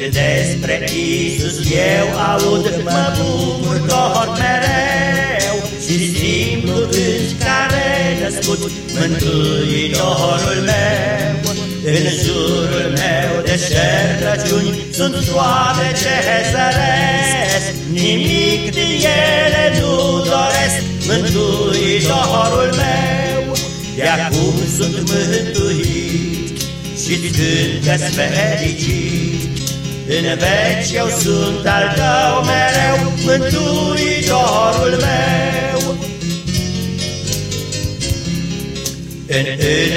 Când despre Isus eu aud, mă bucur tot mereu. Și simt când care născut Mântuitorul meu. În jurul meu de șertăciuni Sunt toate ce zăresc. Nimic din ele nu doresc Mântuitorul meu. De acum sunt mântuit Și-ți cântă fericit în veci eu sunt al tău mereu, Mântuitorul meu. În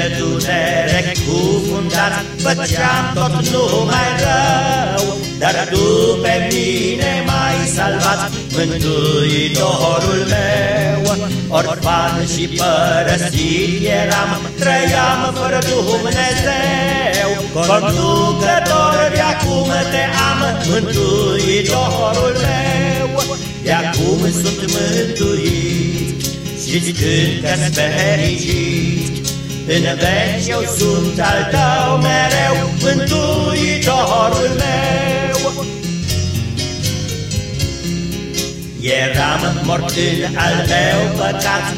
întuneric cufundat Făceam tot numai rău Dar tu pe mine m-ai salvat Mântuitorul meu Orfan și părăsit eram Trăiam fără Dumnezeu Conducător de acum te am Mântuitorul meu De acum sunt mântuit Și-ți cântă fericit în veci eu sunt al tău mereu, Mântuitorul meu. Eram mort în al tău păcat,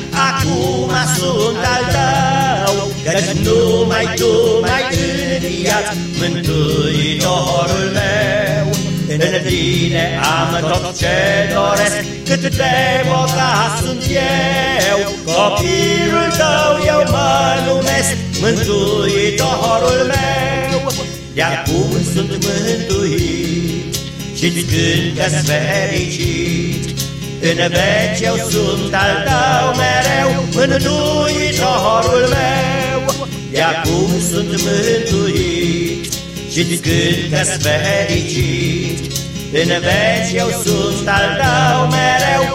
înviat, Mântuitorul meu. În tine am tot ce doresc, Cât de bogat sunt eu, Copilul tău eu mă numesc, Mântuitorul meu. De acum sunt mântuit Și-ți cântă fericit, În veci eu sunt al tău mereu, Mântuitorul meu. De acum sunt mântuit și-ți cântă fericit. În veci eu sunt al tău mereu, Mântuitorul meu.